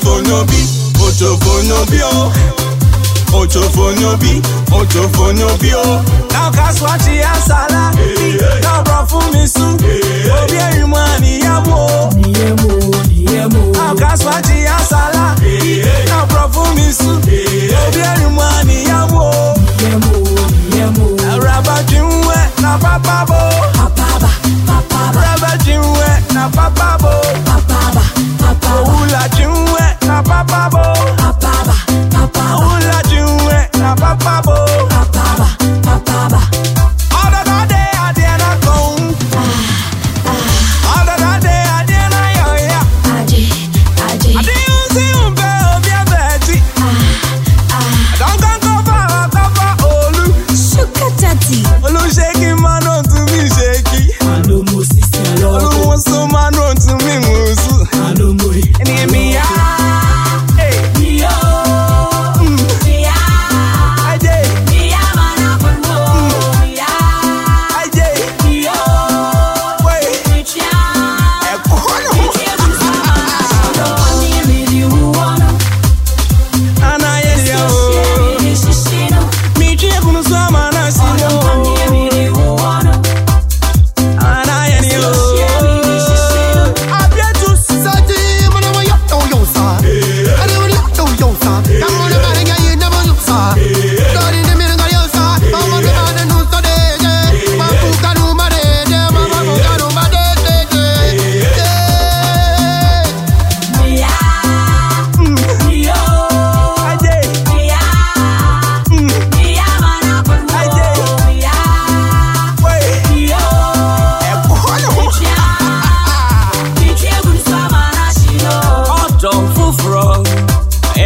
Ochofonobi, Ochofonobi, oh. Ochofonobi, Ochofonobi, o. Oh. Now cast.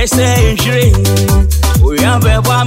We injiri, uya mbebwa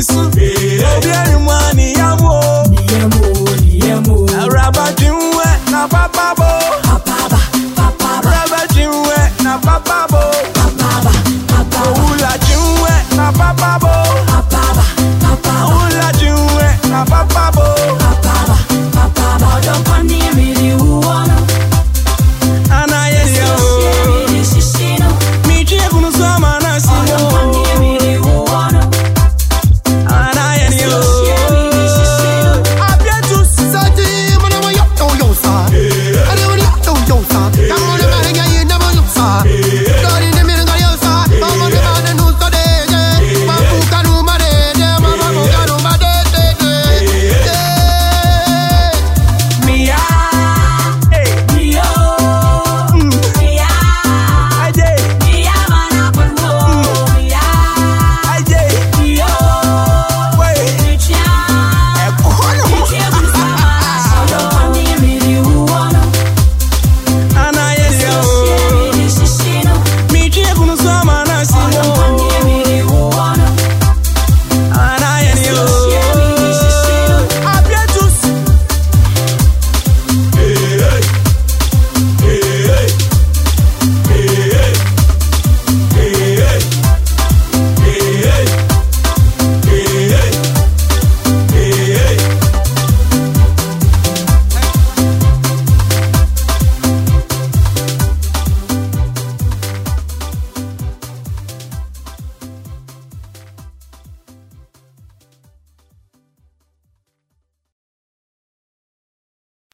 isso.